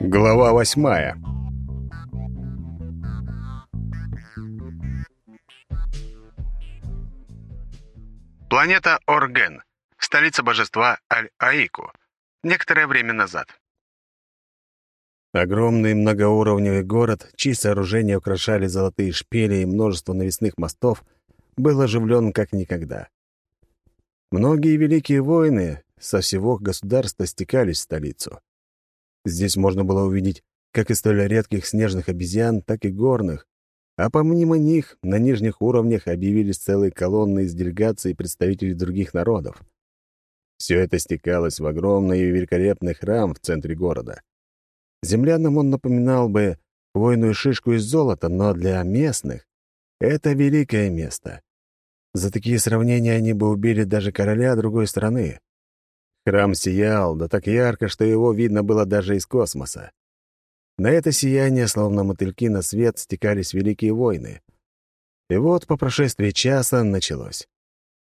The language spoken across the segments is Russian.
Глава восьмая Планета Орген, столица божества Аль-Аику. Некоторое время назад. Огромный многоуровневый город, чьи сооружения украшали золотые шпили и множество навесных мостов, был оживлен как никогда. Многие великие воины со всего государства стекались в столицу. Здесь можно было увидеть как и столь редких снежных обезьян, так и горных, а помимо них на нижних уровнях объявились целые колонны из делегаций представителей других народов. Все это стекалось в огромный и великолепный храм в центре города. Землянам он напоминал бы хвойную шишку из золота, но для местных — это великое место. За такие сравнения они бы убили даже короля другой страны. Храм сиял, да так ярко, что его видно было даже из космоса. На это сияние, словно мотыльки на свет, стекались великие войны. И вот по прошествии часа началось.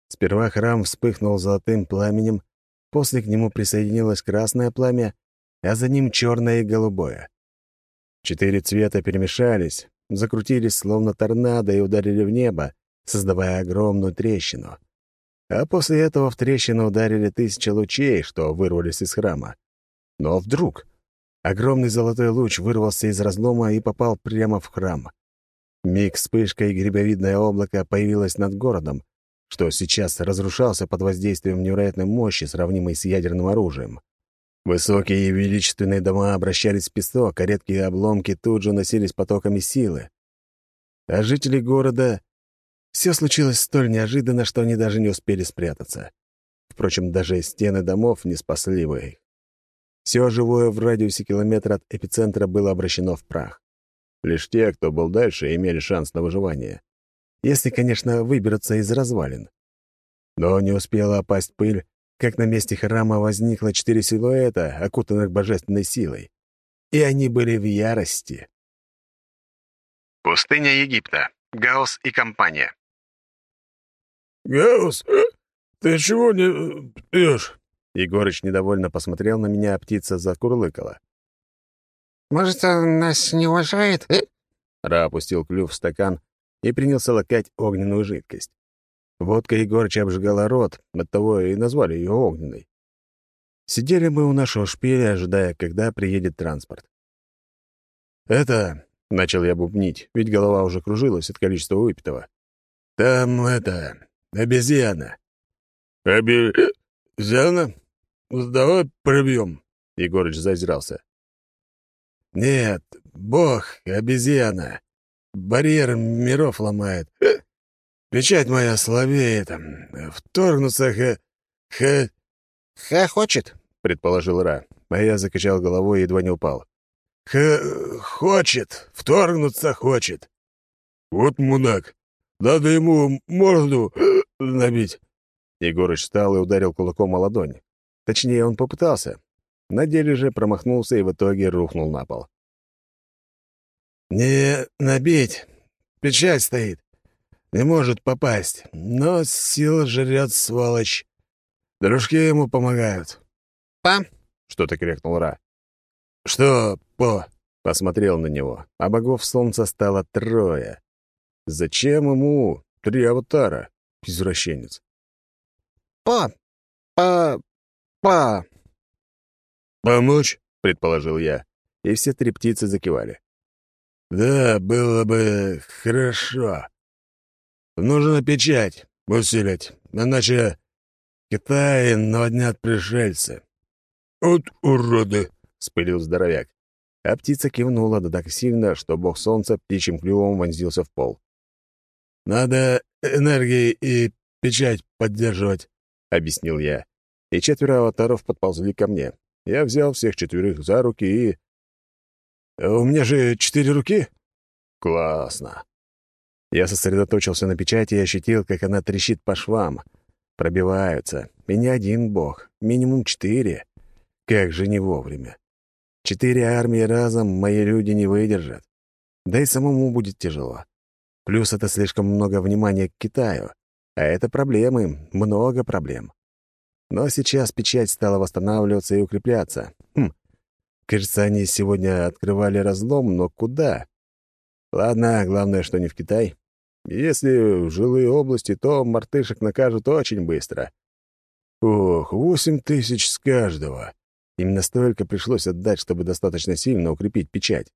Сперва храм вспыхнул золотым пламенем, после к нему присоединилось красное пламя, а за ним черное и голубое. Четыре цвета перемешались, закрутились словно торнадо и ударили в небо, создавая огромную трещину. А после этого в трещину ударили тысячи лучей, что вырвались из храма. Но вдруг огромный золотой луч вырвался из разлома и попал прямо в храм. Миг вспышка и грибовидное облако появилось над городом, что сейчас разрушался под воздействием невероятной мощи, сравнимой с ядерным оружием. Высокие и величественные дома обращались в песок, а редкие обломки тут же носились потоками силы. А жители города все случилось столь неожиданно, что они даже не успели спрятаться. Впрочем, даже стены домов не спасли бы их. Все живое в радиусе километра от эпицентра было обращено в прах. Лишь те, кто был дальше, имели шанс на выживание. Если, конечно, выберутся из развалин. Но не успела опасть пыль, как на месте храма возникло четыре силуэта, окутанных божественной силой. И они были в ярости. Пустыня Египта. Гаус и компания. «Гаус, ты чего не пьешь?» Егорыч недовольно посмотрел на меня, а птица закурлыкала. «Может, он нас не уважает?» Ра опустил клюв в стакан и принялся лакать огненную жидкость. Водка Егорыча обжигала рот, оттого и назвали ее огненной. Сидели мы у нашего шпиля, ожидая, когда приедет транспорт. «Это...» — начал я бубнить, ведь голова уже кружилась от количества выпитого. «Там это... Обезьяна. Обезьяна? Давай пробьем. Егорыч зазирался. Нет, бог, обезьяна. Барьер миров ломает. Печать моя слабеет. Вторгнуться х... х... Ха хочет, предположил Ра, а я закачал головой и едва не упал. Х... хочет, вторгнуться хочет. Вот мудак. Надо ему морду набить». Егорыч встал и ударил кулаком о ладонь. Точнее, он попытался. На деле же промахнулся и в итоге рухнул на пол. «Не набить. Печать стоит. Не может попасть. Но сил жрет, сволочь. Дружки ему помогают». «Па?» — что-то крикнул Ра. «Что по?» — посмотрел на него, а богов солнца стало трое. «Зачем ему три аватара?» Извращенец. «Па! Па! Па!» «Помочь?» — предположил я, и все три птицы закивали. «Да, было бы хорошо. Нужно печать усилить, иначе Китай наводнят пришельцы». «От уроды!» — спылил здоровяк. А птица кивнула да так сильно, что бог солнца птичьим клювом вонзился в пол. «Надо энергии и печать поддерживать», — объяснил я. И четверо аватаров подползли ко мне. Я взял всех четверых за руки и... «У меня же четыре руки?» «Классно!» Я сосредоточился на печати и ощутил, как она трещит по швам. Пробиваются. И не один бог, минимум четыре. Как же не вовремя. Четыре армии разом мои люди не выдержат. Да и самому будет тяжело. Плюс это слишком много внимания к Китаю. А это проблемы, много проблем. Но сейчас печать стала восстанавливаться и укрепляться. Хм, Кажется, они сегодня открывали разлом, но куда? Ладно, главное, что не в Китай. Если в жилые области, то мартышек накажут очень быстро. Ох, восемь тысяч с каждого. Именно столько пришлось отдать, чтобы достаточно сильно укрепить печать.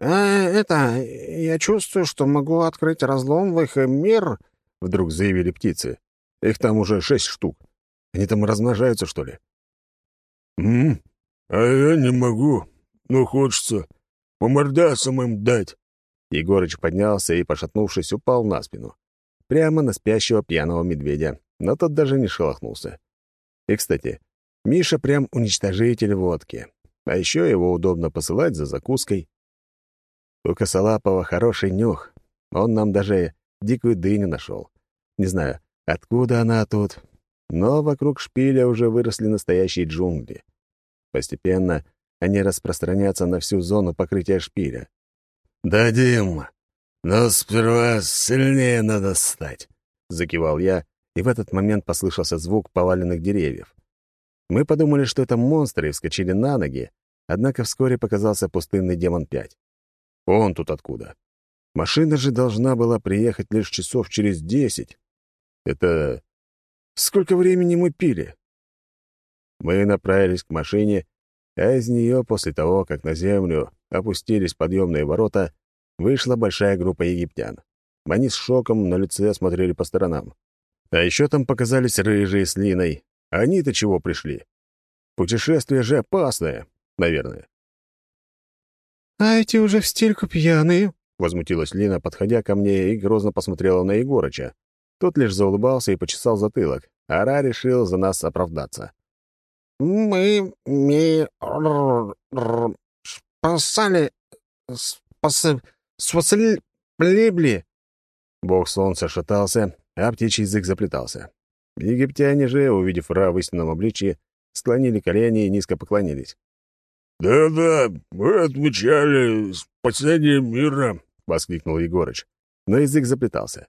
«А, это, я чувствую, что могу открыть разлом в их мир», — вдруг заявили птицы. Их там уже шесть штук. Они там размножаются, что ли? «М? А я не могу. Но хочется по мордасам им дать». Егорыч поднялся и, пошатнувшись, упал на спину. Прямо на спящего пьяного медведя, но тот даже не шелохнулся. И, кстати, Миша прям уничтожитель водки. А еще его удобно посылать за закуской. У Косолапова хороший нюх. Он нам даже дикую дыню нашел. Не знаю, откуда она тут, но вокруг шпиля уже выросли настоящие джунгли. Постепенно они распространятся на всю зону покрытия шпиля. «Дадим, но сперва сильнее надо стать», — закивал я, и в этот момент послышался звук поваленных деревьев. Мы подумали, что это монстры, и вскочили на ноги, однако вскоре показался пустынный демон-5. Он тут откуда? Машина же должна была приехать лишь часов через десять. Это... Сколько времени мы пили? Мы направились к машине, а из нее после того, как на землю опустились подъемные ворота, вышла большая группа египтян. Они с шоком на лице смотрели по сторонам. А еще там показались рыжие с Линой. Они-то чего пришли? Путешествие же опасное, наверное. «А эти уже в стельку пьяные», — возмутилась Лина, подходя ко мне и грозно посмотрела на Егорыча. Тот лишь заулыбался и почесал затылок, а Ра решил за нас оправдаться. «Мы... ми... спасали... спас... спасли... плебли...» Бог солнца шатался, а птичий язык заплетался. Египтяне же, увидев Ра в истинном обличии, склонили колени и низко поклонились. «Да-да, мы отмечали спасение мира», — воскликнул Егорыч. Но язык заплетался.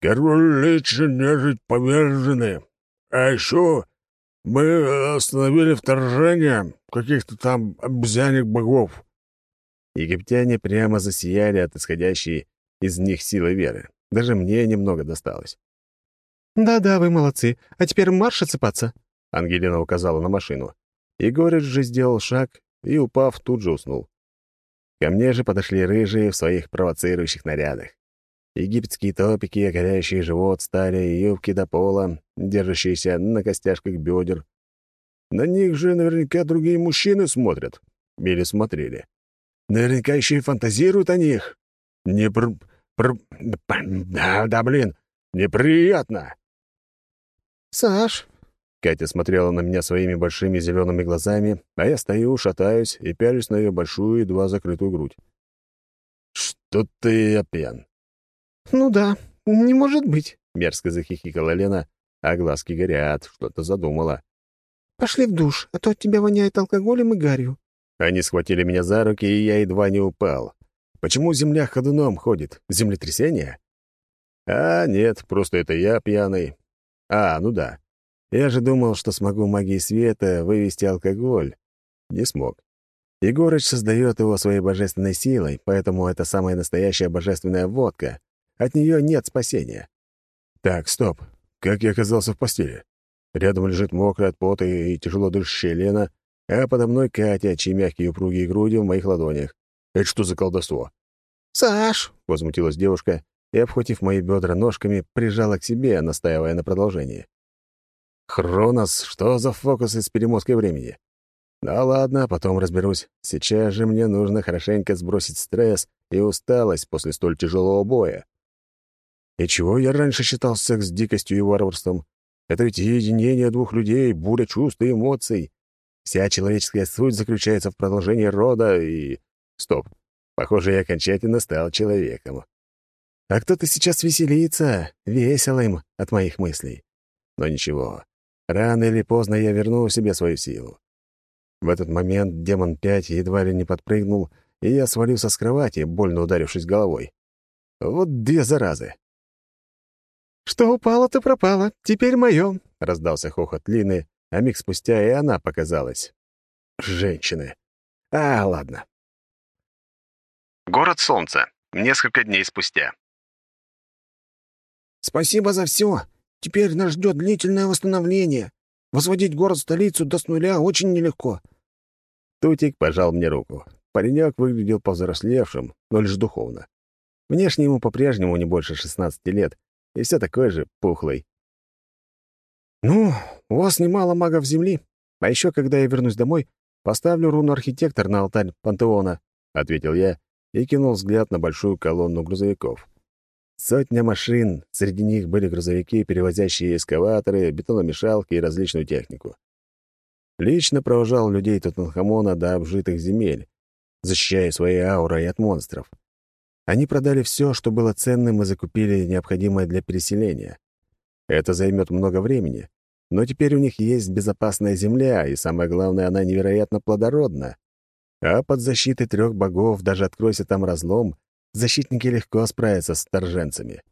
«Король Лич нежить повержены. А еще мы остановили вторжение каких-то там обезьянек богов». Египтяне прямо засияли от исходящей из них силы веры. Даже мне немного досталось. «Да-да, вы молодцы. А теперь марш отсыпаться», — Ангелина указала на машину. Егорыч же сделал шаг и, упав, тут же уснул. Ко мне же подошли рыжие в своих провоцирующих нарядах. Египетские топики, горящий живот, стали юбки до пола, держащиеся на костяшках бедер. На них же наверняка другие мужчины смотрят. Или смотрели. Наверняка еще и фантазируют о них. Не пр... пр... Да, да, блин, неприятно. «Саш, Катя смотрела на меня своими большими зелеными глазами, а я стою, шатаюсь и пялюсь на ее большую, едва закрытую грудь. «Что ты я пьян?» «Ну да, не может быть», — мерзко захихикала Лена, а глазки горят, что-то задумала. «Пошли в душ, а то от тебя воняет алкоголем и гарью». Они схватили меня за руки, и я едва не упал. Почему земля ходуном ходит? Землетрясение? А, нет, просто это я пьяный. А, ну да. Я же думал, что смогу магией света вывести алкоголь. Не смог. Егорыч создает его своей божественной силой, поэтому это самая настоящая божественная водка. От нее нет спасения. Так, стоп. Как я оказался в постели? Рядом лежит мокрая от пота и тяжело дышащая Лена, а подо мной Катя, чьи мягкие упругие груди в моих ладонях. Это что за колдовство? «Саш!» — возмутилась девушка и, обхватив мои бедра ножками, прижала к себе, настаивая на продолжении. Хронос, что за фокусы с перемоткой времени? Да ладно, потом разберусь. Сейчас же мне нужно хорошенько сбросить стресс и усталость после столь тяжелого боя. И чего я раньше считал секс дикостью и варварством? Это ведь единение двух людей, буря чувств и эмоций. Вся человеческая суть заключается в продолжении рода и... Стоп. Похоже, я окончательно стал человеком. А кто-то сейчас веселится, им от моих мыслей. Но ничего, Рано или поздно я верну себе свою силу. В этот момент демон 5 едва ли не подпрыгнул, и я свалился с кровати, больно ударившись головой. Вот две заразы. «Что упало, то пропало. Теперь моё», — раздался хохот Лины, а миг спустя и она показалась. женщины. А, ладно. Город Солнца. Несколько дней спустя. «Спасибо за все. Теперь нас ждет длительное восстановление. Возводить город-столицу до с нуля очень нелегко». Тутик пожал мне руку. Паренек выглядел повзрослевшим, но лишь духовно. Внешне ему по-прежнему не больше 16 лет, и все такой же пухлый. «Ну, у вас немало магов Земли. А еще, когда я вернусь домой, поставлю руну архитектор на алтарь пантеона», — ответил я и кинул взгляд на большую колонну грузовиков. Сотня машин, среди них были грузовики, перевозящие эскаваторы, бетономешалки и различную технику. Лично провожал людей Тутанхамона до обжитых земель, защищая своей аурой от монстров. Они продали все, что было ценным, и закупили необходимое для переселения. Это займет много времени, но теперь у них есть безопасная земля, и самое главное, она невероятно плодородна. А под защитой трех богов, даже откройся там разлом, защитники легко справятся с торженцами.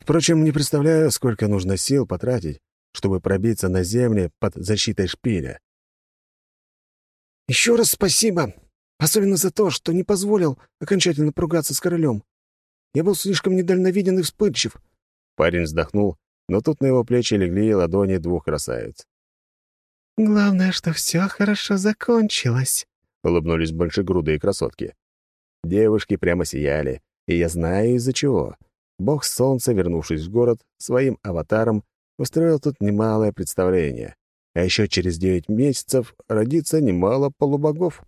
Впрочем, не представляю, сколько нужно сил потратить, чтобы пробиться на земли под защитой шпиля. «Еще раз спасибо. Особенно за то, что не позволил окончательно поругаться с королем. Я был слишком недальновиден и вспыльчив». Парень вздохнул, но тут на его плечи легли ладони двух красавиц. «Главное, что все хорошо закончилось», — улыбнулись большегрудые красотки. Девушки прямо сияли, и я знаю из-за чего. Бог Солнца, вернувшись в город, своим аватаром устроил тут немалое представление. А еще через девять месяцев родится немало полубогов.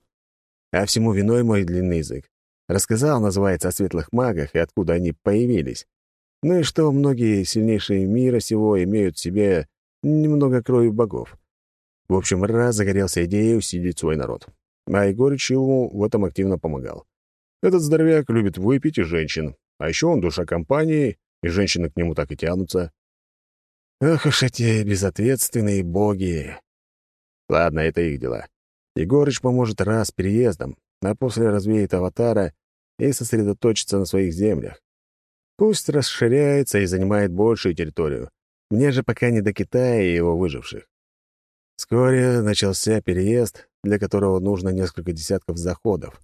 А всему виной мой длинный язык. Рассказал, называется, о светлых магах и откуда они появились. Ну и что многие сильнейшие мира сего имеют в себе немного крови богов. В общем, раз загорелся идеей усилить свой народ. А Егорыч ему в этом активно помогал. Этот здоровяк любит выпить и женщин, а еще он душа компании, и женщины к нему так и тянутся. Ох уж эти безответственные боги. Ладно, это их дела. Егорыч поможет раз переездом, а после развеет аватара и сосредоточится на своих землях. Пусть расширяется и занимает большую территорию. Мне же пока не до Китая и его выживших. Вскоре начался переезд, для которого нужно несколько десятков заходов.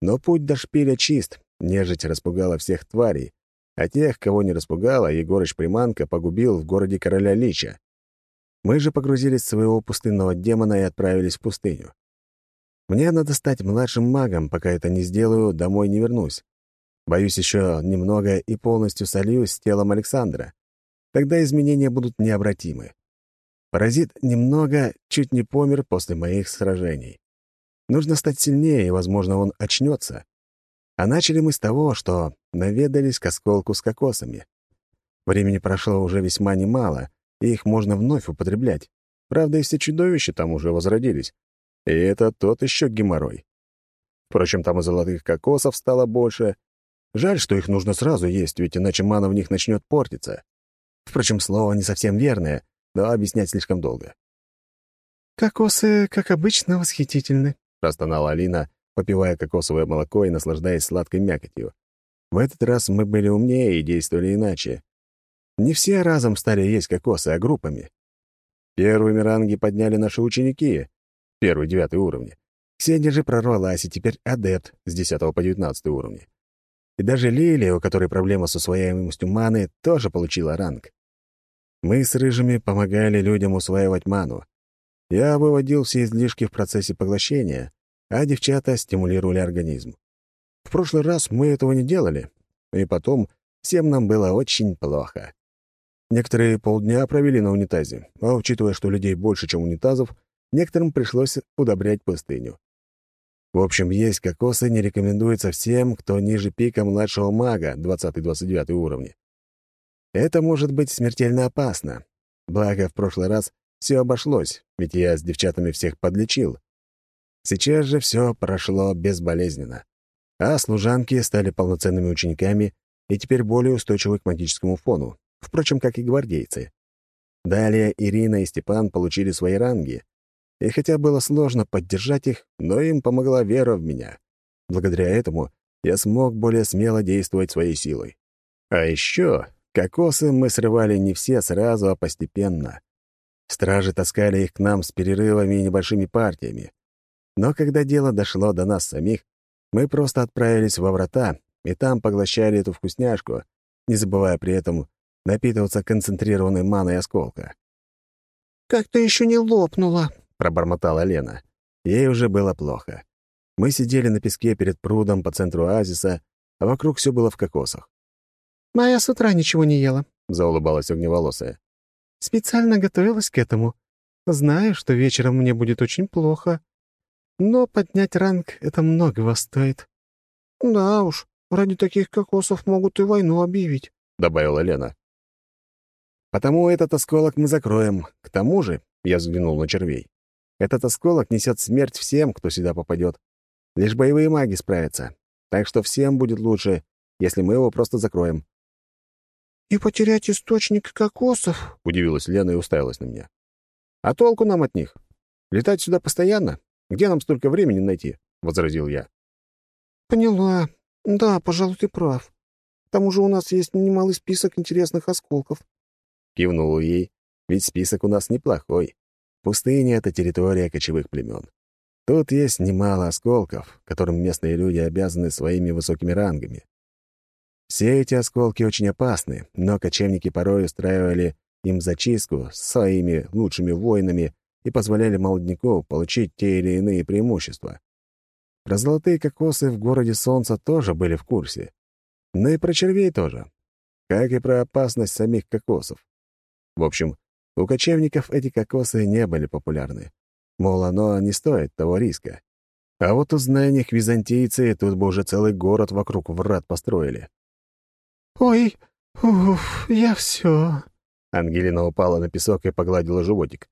Но путь до шпиля чист, нежить распугала всех тварей, а тех, кого не распугала, Егорыч Приманка погубил в городе короля Лича. Мы же погрузились в своего пустынного демона и отправились в пустыню. Мне надо стать младшим магом, пока это не сделаю, домой не вернусь. Боюсь еще немного и полностью сольюсь с телом Александра. Тогда изменения будут необратимы. Паразит немного чуть не помер после моих сражений. Нужно стать сильнее, и, возможно, он очнется. А начали мы с того, что наведались к осколку с кокосами. Времени прошло уже весьма немало, и их можно вновь употреблять. Правда, и все чудовища там уже возродились. И это тот еще геморрой. Впрочем, там и золотых кокосов стало больше. Жаль, что их нужно сразу есть, ведь иначе мана в них начнет портиться. Впрочем, слово не совсем верное, но объяснять слишком долго. «Кокосы, как обычно, восхитительны», — простонала Алина, попивая кокосовое молоко и наслаждаясь сладкой мякотью. В этот раз мы были умнее и действовали иначе. Не все разом стали есть кокосы, а группами. Первыми ранги подняли наши ученики, первый девятый уровни. Ксения же прорвалась, и теперь адепт с 10 по 19 уровни. И даже Лилия, у которой проблема с усвояемостью маны, тоже получила ранг. Мы с рыжими помогали людям усваивать ману. Я выводил все излишки в процессе поглощения, а девчата стимулировали организм. В прошлый раз мы этого не делали, и потом всем нам было очень плохо. Некоторые полдня провели на унитазе, а учитывая, что людей больше, чем унитазов, некоторым пришлось удобрять пустыню. В общем, есть кокосы не рекомендуется всем, кто ниже пика младшего мага, 20-29 уровни. Это может быть смертельно опасно. Благо, в прошлый раз все обошлось, ведь я с девчатами всех подлечил. Сейчас же все прошло безболезненно. А служанки стали полноценными учениками и теперь более устойчивы к магическому фону впрочем, как и гвардейцы. Далее Ирина и Степан получили свои ранги, и хотя было сложно поддержать их, но им помогла вера в меня. Благодаря этому я смог более смело действовать своей силой. А еще кокосы мы срывали не все сразу, а постепенно. Стражи таскали их к нам с перерывами и небольшими партиями. Но когда дело дошло до нас самих, мы просто отправились во врата и там поглощали эту вкусняшку, не забывая при этом напитываться концентрированной маной осколка. «Как ты еще не лопнула?» — пробормотала Лена. Ей уже было плохо. Мы сидели на песке перед прудом по центру оазиса, а вокруг все было в кокосах. «А я с утра ничего не ела», — заулыбалась огневолосая. «Специально готовилась к этому. Знаю, что вечером мне будет очень плохо. Но поднять ранг — это многого стоит». «Да уж, ради таких кокосов могут и войну объявить», — добавила Лена. «Потому этот осколок мы закроем. К тому же», — я взглянул на червей, «этот осколок несет смерть всем, кто сюда попадет. Лишь боевые маги справятся. Так что всем будет лучше, если мы его просто закроем». «И потерять источник кокосов?» — удивилась Лена и уставилась на меня. «А толку нам от них? Летать сюда постоянно? Где нам столько времени найти?» — возразил я. «Поняла. Да, пожалуй, ты прав. К тому же у нас есть немалый список интересных осколков». Кивнул ей, ведь список у нас неплохой. Пустыня — это территория кочевых племен. Тут есть немало осколков, которым местные люди обязаны своими высокими рангами. Все эти осколки очень опасны, но кочевники порой устраивали им зачистку с своими лучшими воинами и позволяли молодняку получить те или иные преимущества. Про золотые кокосы в городе Солнца тоже были в курсе. Но и про червей тоже. Как и про опасность самих кокосов. В общем, у кочевников эти кокосы не были популярны. Мол, оно не стоит того риска. А вот узнай них византийцы, тут бы уже целый город вокруг врат построили. «Ой, уф, я все. Ангелина упала на песок и погладила животик.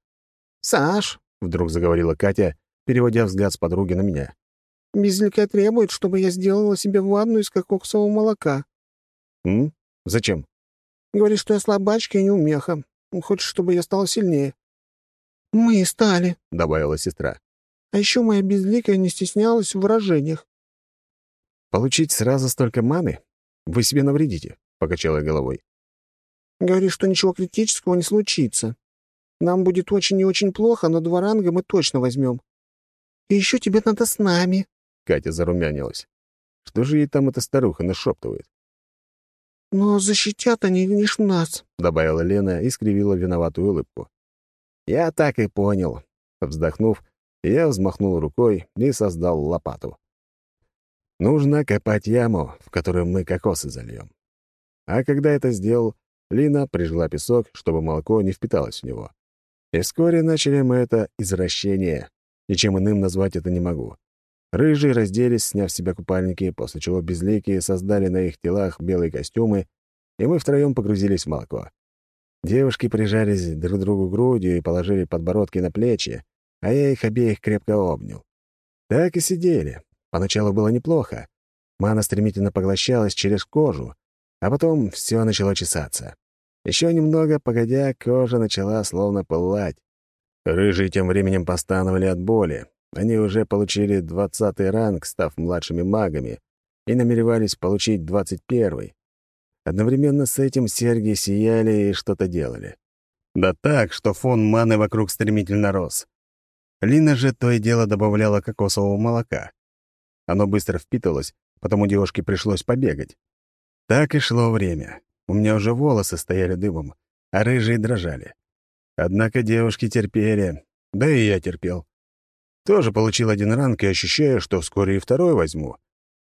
«Саш», — вдруг заговорила Катя, переводя взгляд с подруги на меня. «Безликая требует, чтобы я сделала себе ванну из кокосового молока». «М? Зачем?» «Говорит, что я слабачка и неумеха. Хочет, чтобы я стала сильнее». «Мы стали», — добавила сестра. «А еще моя безликая не стеснялась в выражениях». «Получить сразу столько маны? Вы себе навредите», — покачала головой. «Говорит, что ничего критического не случится. Нам будет очень и очень плохо, но два ранга мы точно возьмем. И еще тебе надо с нами». Катя зарумянилась. Что же ей там эта старуха нашептывает? «Но защитят они лишь нас», — добавила Лена и скривила виноватую улыбку. «Я так и понял». Вздохнув, я взмахнул рукой и создал лопату. Нужно копать яму, в которую мы кокосы зальем. А когда это сделал, Лина прижгла песок, чтобы молоко не впиталось в него. И вскоре начали мы это извращение, и чем иным назвать это не могу. Рыжие разделись, сняв с себя купальники, после чего безликие создали на их телах белые костюмы, и мы втроем погрузились в молоко. Девушки прижались друг к другу грудью и положили подбородки на плечи, а я их обеих крепко обнял. Так и сидели, Поначалу было неплохо. Мана стремительно поглощалась через кожу, а потом все начало чесаться. Еще немного, погодя, кожа начала словно пылать. Рыжие тем временем постановали от боли. Они уже получили двадцатый ранг, став младшими магами, и намеревались получить двадцать первый. Одновременно с этим серьги сияли и что-то делали. Да так, что фон маны вокруг стремительно рос. Лина же то и дело добавляла кокосового молока. Оно быстро впитывалось, потому девушке пришлось побегать. Так и шло время. У меня уже волосы стояли дыбом, а рыжие дрожали. Однако девушки терпели, да и я терпел. Тоже получил один ранг и ощущаю, что вскоре и второй возьму.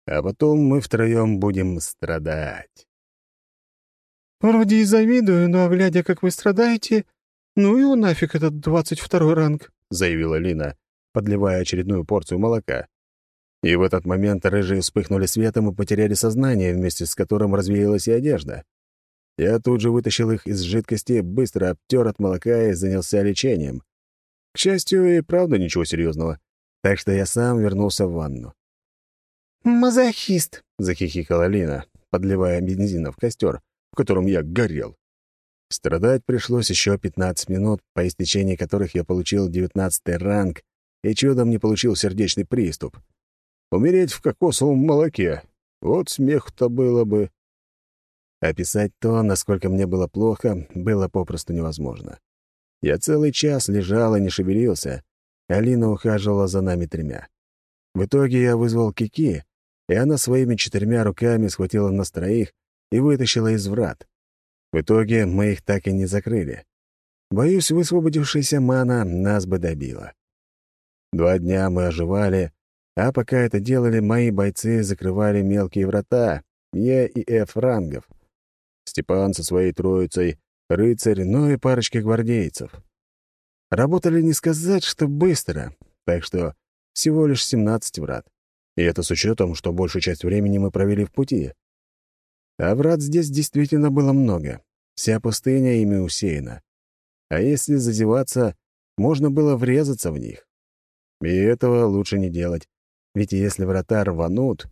А потом мы втроем будем страдать. «Вроде и завидую, но, глядя, как вы страдаете, ну и нафиг этот двадцать второй ранг», — заявила Лина, подливая очередную порцию молока. И в этот момент рыжие вспыхнули светом и потеряли сознание, вместе с которым развеялась и одежда. Я тут же вытащил их из жидкости, быстро обтер от молока и занялся лечением. К счастью, и правда ничего серьезного, так что я сам вернулся в ванну. «Мазохист!» — захихикала Лина, подливая бензина в костер, в котором я горел. Страдать пришлось еще 15 минут, по истечении которых я получил девятнадцатый ранг и чудом не получил сердечный приступ. Умереть в кокосовом молоке. Вот смех-то было бы. Описать то, насколько мне было плохо, было попросту невозможно. Я целый час лежал и не шевелился, Алина ухаживала за нами тремя. В итоге я вызвал Кики, и она своими четырьмя руками схватила нас троих и вытащила из врат. В итоге мы их так и не закрыли. Боюсь, высвободившаяся мана нас бы добила. Два дня мы оживали, а пока это делали, мои бойцы закрывали мелкие врата, Е и Ф рангов. Степан со своей троицей, рыцарь, ну и парочка гвардейцев. Работали не сказать, что быстро, так что всего лишь 17 врат. И это с учетом, что большую часть времени мы провели в пути. А врат здесь действительно было много. Вся пустыня ими усеяна. А если зазеваться, можно было врезаться в них. И этого лучше не делать, ведь если врата рванут...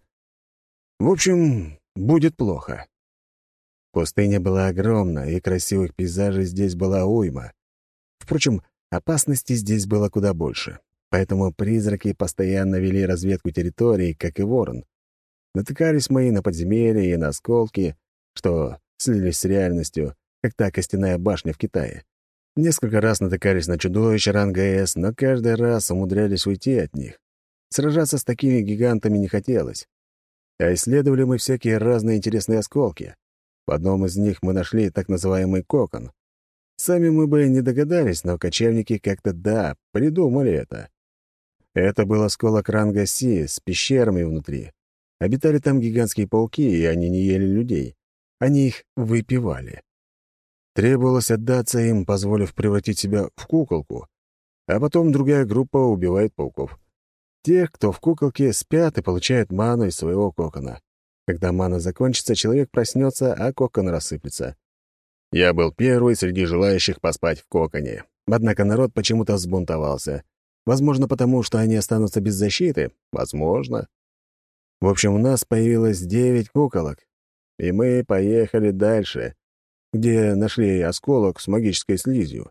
В общем, будет плохо. Пустыня была огромна, и красивых пейзажей здесь была уйма. Впрочем, опасности здесь было куда больше, поэтому призраки постоянно вели разведку территории, как и ворон. Натыкались мои на подземелья и на осколки, что слились с реальностью, как та костяная башня в Китае. Несколько раз натыкались на чудовища ранга С, но каждый раз умудрялись уйти от них. Сражаться с такими гигантами не хотелось. А исследовали мы всякие разные интересные осколки. В одном из них мы нашли так называемый кокон. Сами мы бы не догадались, но кочевники как-то, да, придумали это. Это был осколок ранга Си с пещерами внутри. Обитали там гигантские пауки, и они не ели людей. Они их выпивали. Требовалось отдаться им, позволив превратить себя в куколку, а потом другая группа убивает пауков. Тех, кто в куколке, спят и получают ману из своего кокона. Когда мана закончится, человек проснется, а кокон рассыплется. Я был первый среди желающих поспать в коконе. Однако народ почему-то взбунтовался. Возможно, потому что они останутся без защиты. Возможно. В общем, у нас появилось девять куколок, и мы поехали дальше, где нашли осколок с магической слизью.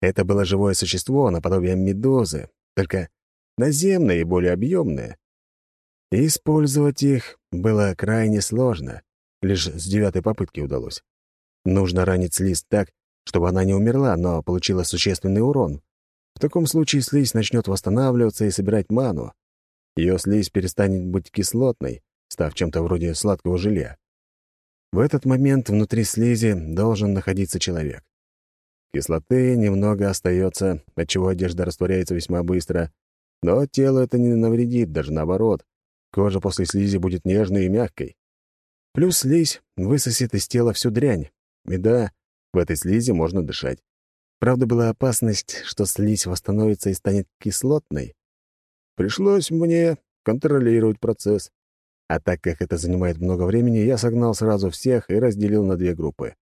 Это было живое существо наподобие медузы, только наземное и более объемное. И использовать их было крайне сложно, лишь с девятой попытки удалось. Нужно ранить слизь так, чтобы она не умерла, но получила существенный урон. В таком случае слизь начнет восстанавливаться и собирать ману. Ее слизь перестанет быть кислотной, став чем-то вроде сладкого желе. В этот момент внутри слизи должен находиться человек. Кислоты немного остается, отчего одежда растворяется весьма быстро, но тело это не навредит, даже наоборот. Кожа после слизи будет нежной и мягкой. Плюс слизь высосет из тела всю дрянь. И да, в этой слизи можно дышать. Правда, была опасность, что слизь восстановится и станет кислотной. Пришлось мне контролировать процесс. А так как это занимает много времени, я согнал сразу всех и разделил на две группы.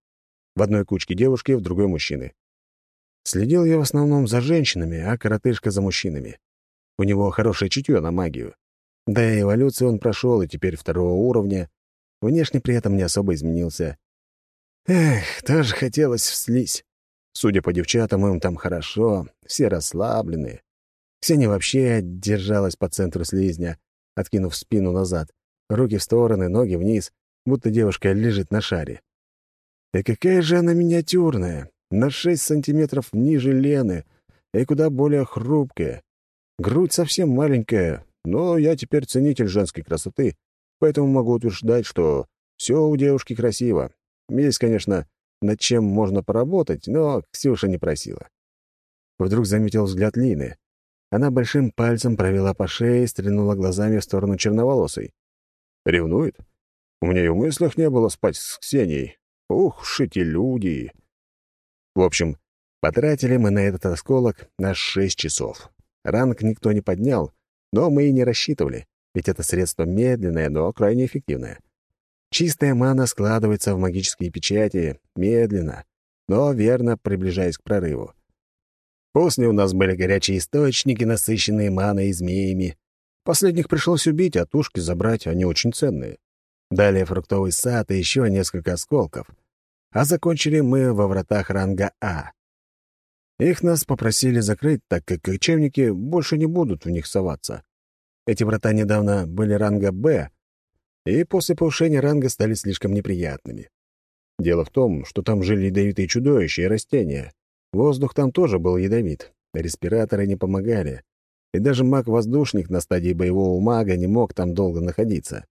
В одной кучке девушки, в другой мужчины. Следил я в основном за женщинами, а коротышка за мужчинами. У него хорошее чутье на магию. Да и эволюцию он прошел, и теперь второго уровня. Внешне при этом не особо изменился. Эх, тоже хотелось вслись. Судя по девчатам, им там хорошо, все расслабленные. Ксения вообще держалась по центру слизня, откинув спину назад, Руки в стороны, ноги вниз, будто девушка лежит на шаре. И какая же она миниатюрная, на шесть сантиметров ниже Лены, и куда более хрупкая. Грудь совсем маленькая, но я теперь ценитель женской красоты, поэтому могу утверждать, что все у девушки красиво. Есть, конечно, над чем можно поработать, но Ксюша не просила. Вдруг заметил взгляд Лины. Она большим пальцем провела по шее и стрельнула глазами в сторону черноволосой. Ревнует? У меня и в мыслях не было спать с Ксенией. Ух, эти люди! В общем, потратили мы на этот осколок на шесть часов. Ранг никто не поднял, но мы и не рассчитывали, ведь это средство медленное, но крайне эффективное. Чистая мана складывается в магические печати медленно, но верно приближаясь к прорыву. После у нас были горячие источники, насыщенные маной и змеями. Последних пришлось убить, а тушки забрать, они очень ценные. Далее фруктовый сад и еще несколько осколков. А закончили мы во вратах ранга А. Их нас попросили закрыть, так как кочевники больше не будут в них соваться. Эти врата недавно были ранга Б, и после повышения ранга стали слишком неприятными. Дело в том, что там жили ядовитые чудовища и растения. Воздух там тоже был ядовит, респираторы не помогали, и даже маг-воздушник на стадии боевого мага не мог там долго находиться.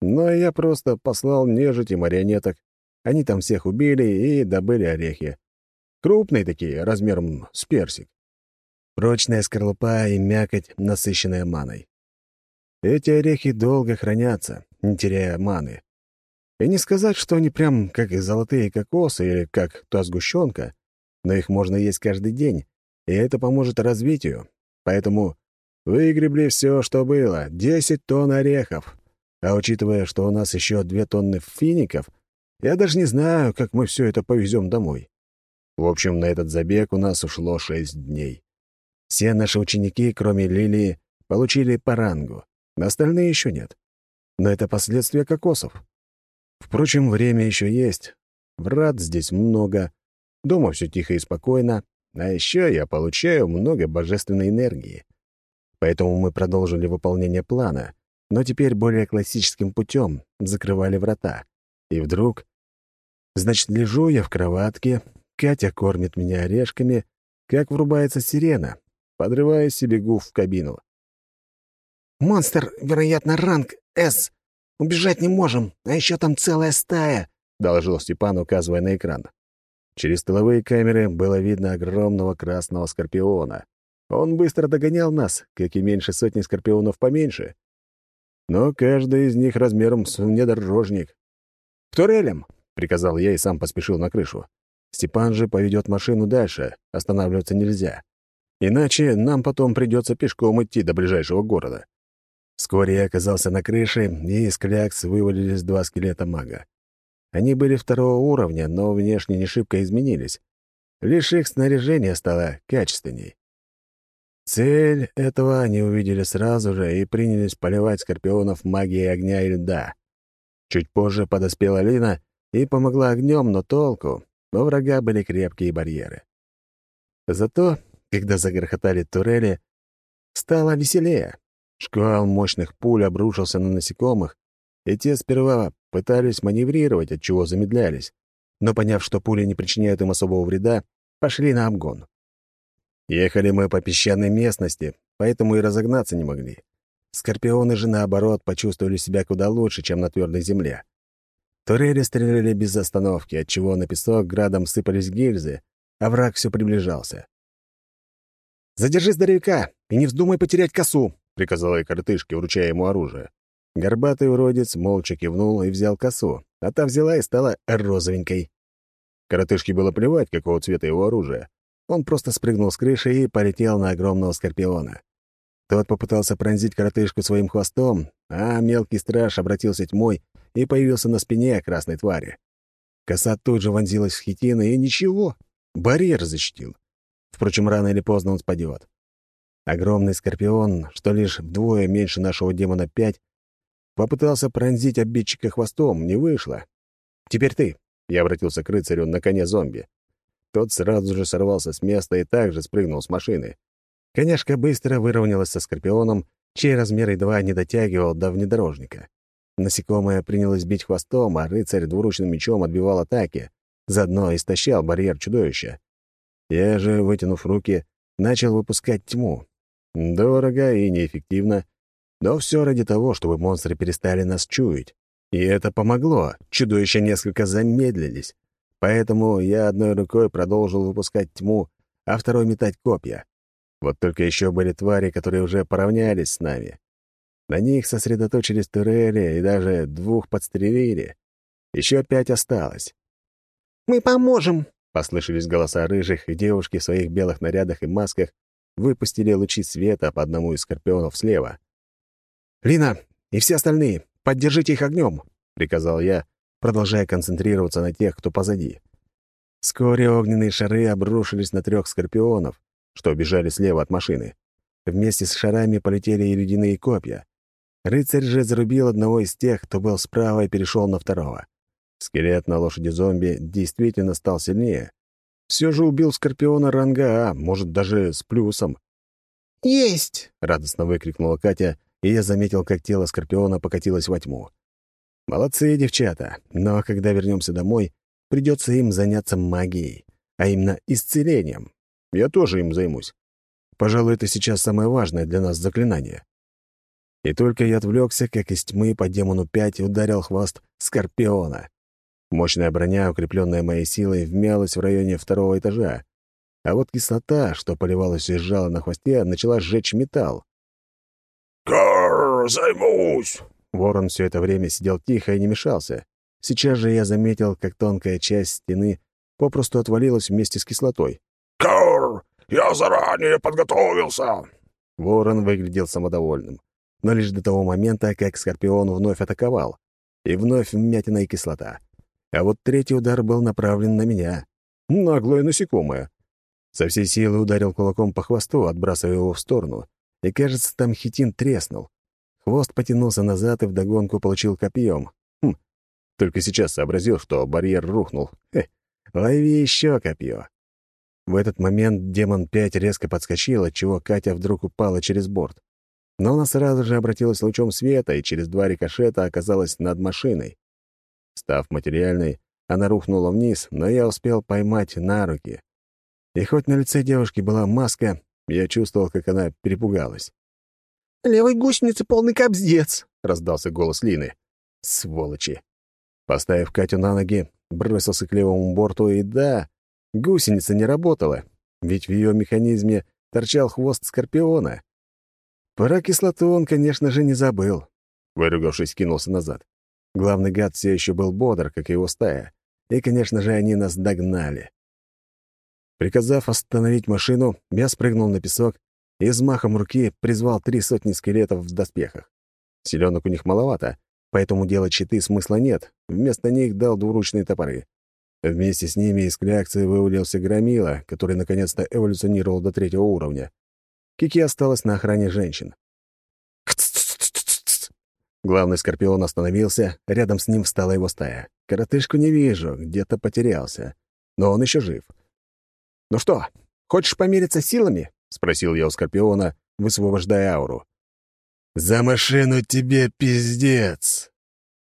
Но я просто послал нежить и марионеток. Они там всех убили и добыли орехи. Крупные такие, размером с персик. Прочная скорлупа и мякоть, насыщенная маной. Эти орехи долго хранятся, не теряя маны. И не сказать, что они прям как золотые кокосы или как та сгущенка, но их можно есть каждый день, и это поможет развитию. Поэтому выгребли все, что было, 10 тонн орехов. А учитывая, что у нас еще две тонны фиников, я даже не знаю, как мы все это повезем домой. В общем, на этот забег у нас ушло шесть дней. Все наши ученики, кроме Лилии, получили по рангу. Остальные еще нет. Но это последствия кокосов. Впрочем, время еще есть. Врат здесь много. Дома все тихо и спокойно. А еще я получаю много божественной энергии. Поэтому мы продолжили выполнение плана, но теперь более классическим путем закрывали врата. И вдруг... Значит, лежу я в кроватке, Катя кормит меня орешками, как врубается сирена. Подрываюсь и бегу в кабину. «Монстр, вероятно, ранг С. Убежать не можем, а еще там целая стая», — доложил Степан, указывая на экран. Через тыловые камеры было видно огромного красного скорпиона. Он быстро догонял нас, как и меньше сотни скорпионов поменьше. Но каждый из них размером с внедорожник. «К турелям!» — приказал я и сам поспешил на крышу. Степан же поведет машину дальше, останавливаться нельзя. Иначе нам потом придется пешком идти до ближайшего города. Вскоре я оказался на крыше, и из клякс вывалились два скелета мага. Они были второго уровня, но внешне не шибко изменились. Лишь их снаряжение стало качественней. Цель этого они увидели сразу же и принялись поливать скорпионов магией огня и льда. Чуть позже подоспела Лина и помогла огнем, но толку. У врага были крепкие барьеры. Зато, когда загрохотали турели, стало веселее. Шквал мощных пуль обрушился на насекомых, и те сперва пытались маневрировать, от чего замедлялись, но, поняв, что пули не причиняют им особого вреда, пошли на обгон. Ехали мы по песчаной местности, поэтому и разогнаться не могли. Скорпионы же, наоборот, почувствовали себя куда лучше, чем на твердой земле. Турели стреляли без остановки, отчего на песок градом сыпались гильзы, а враг все приближался. «Задержи здоровяка и не вздумай потерять косу!» — приказала я коротышке, вручая ему оружие. Горбатый уродец молча кивнул и взял косу, а та взяла и стала розовенькой. Коротышке было плевать, какого цвета его оружие. Он просто спрыгнул с крыши и полетел на огромного скорпиона. Тот попытался пронзить коротышку своим хвостом, а мелкий страж обратился тьмой и появился на спине красной твари. Коса тут же вонзилась в хитины, и ничего, барьер защитил. Впрочем, рано или поздно он спадет. Огромный скорпион, что лишь вдвое меньше нашего демона пять, попытался пронзить обидчика хвостом, не вышло. «Теперь ты», — я обратился к рыцарю на коне зомби. Тот сразу же сорвался с места и также спрыгнул с машины. Коняшка быстро выровнялась со скорпионом, чей размер едва не дотягивал до внедорожника. Насекомое принялось бить хвостом, а рыцарь двуручным мечом отбивал атаки, заодно истощал барьер чудовища. Я же, вытянув руки, начал выпускать тьму, Дорого и неэффективно, но все ради того, чтобы монстры перестали нас чуять. И это помогло, чудовища несколько замедлились. Поэтому я одной рукой продолжил выпускать тьму, а второй метать копья. Вот только еще были твари, которые уже поравнялись с нами. На них сосредоточились турели и даже двух подстрелили. Еще пять осталось. «Мы поможем!» — послышались голоса рыжих, и девушки в своих белых нарядах и масках выпустили лучи света по одному из скорпионов слева. «Лина и все остальные, поддержите их огнем!» — приказал я, продолжая концентрироваться на тех, кто позади. Вскоре огненные шары обрушились на трех скорпионов, что бежали слева от машины. Вместе с шарами полетели и ледяные копья. Рыцарь же зарубил одного из тех, кто был справа и перешел на второго. Скелет на лошади зомби действительно стал сильнее, все же убил Скорпиона ранга А, может, даже с плюсом. «Есть!» — радостно выкрикнула Катя, и я заметил, как тело Скорпиона покатилось во тьму. «Молодцы, девчата, но когда вернемся домой, придется им заняться магией, а именно исцелением. Я тоже им займусь. Пожалуй, это сейчас самое важное для нас заклинание. И только я отвлекся, как из тьмы по демону 5 ударил хвост Скорпиона. Мощная броня, укрепленная моей силой, вмялась в районе второго этажа, а вот кислота, что поливалась из жала на хвосте, начала сжечь металл. «Кар, займусь!» Ворон все это время сидел тихо и не мешался. Сейчас же я заметил, как тонкая часть стены попросту отвалилась вместе с кислотой. «Кар, я заранее подготовился!» Ворон выглядел самодовольным, но лишь до того момента, как Скорпион вновь атаковал. И вновь вмятина и кислота. А вот третий удар был направлен на меня. Наглое насекомое. Со всей силы ударил кулаком по хвосту, отбрасывая его в сторону. И, кажется, там хитин треснул. Хвост потянулся назад и вдогонку получил копьем. Хм, только сейчас сообразил, что барьер рухнул. Хе, лови еще копье. В этот момент демон 5 резко подскочил, отчего Катя вдруг упала через борт. Но она сразу же обратилась лучом света и через два рикошета оказалась над машиной. Став материальной, она рухнула вниз, но я успел поймать на руки. И хоть на лице девушки была маска, я чувствовал, как она перепугалась. «Левой гусеницы полный кобздец!» — раздался голос Лины. «Сволочи!» Поставив Катю на ноги, бросился к левому борту, и да, гусеница не работала, ведь в ее механизме торчал хвост скорпиона. Про кислоту он, конечно же, не забыл. Выругавшись, кинулся назад. Главный гад все еще был бодр, как и его стая. И, конечно же, они нас догнали. Приказав остановить машину, я спрыгнул на песок и взмахом руки призвал три сотни скелетов в доспехах. Селенок у них маловато, поэтому делать щиты смысла нет. Вместо них дал двуручные топоры. Вместе с ними из кляксы вывалился громила, который наконец-то эволюционировал до третьего уровня. Кики осталась на охране женщин. Главный скорпион остановился, рядом с ним встала его стая. Коротышку не вижу, где-то потерялся. Но он еще жив. «Ну что, хочешь помериться силами?» — спросил я у Скорпиона, высвобождая ауру. «За машину тебе пиздец!»